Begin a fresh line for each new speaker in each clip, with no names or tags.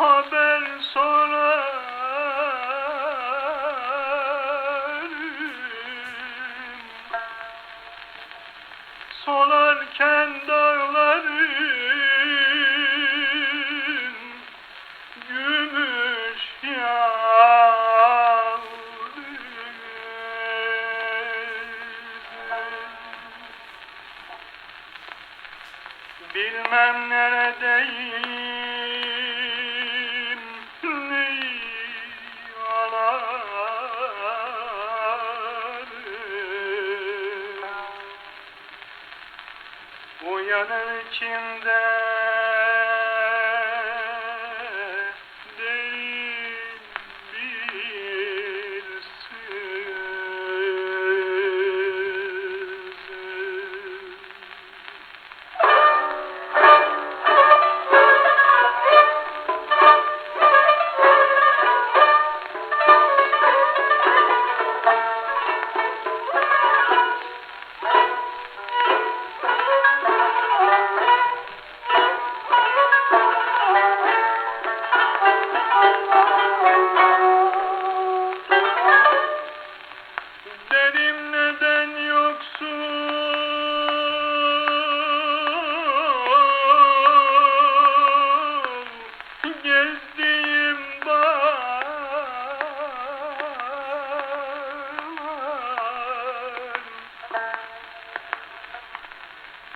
haber sorar Solarken dağların gümüş yağları Bilmem neredeyim Uyanır içimde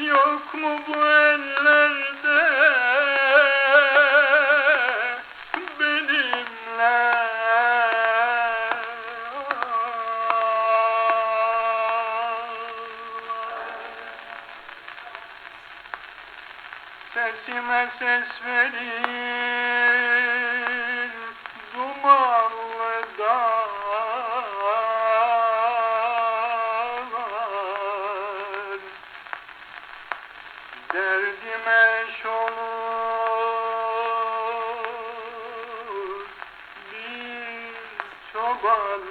Yok mu bu ellerde? Benimle. Sesime ses verin dumanlı derdime şolur bir çoban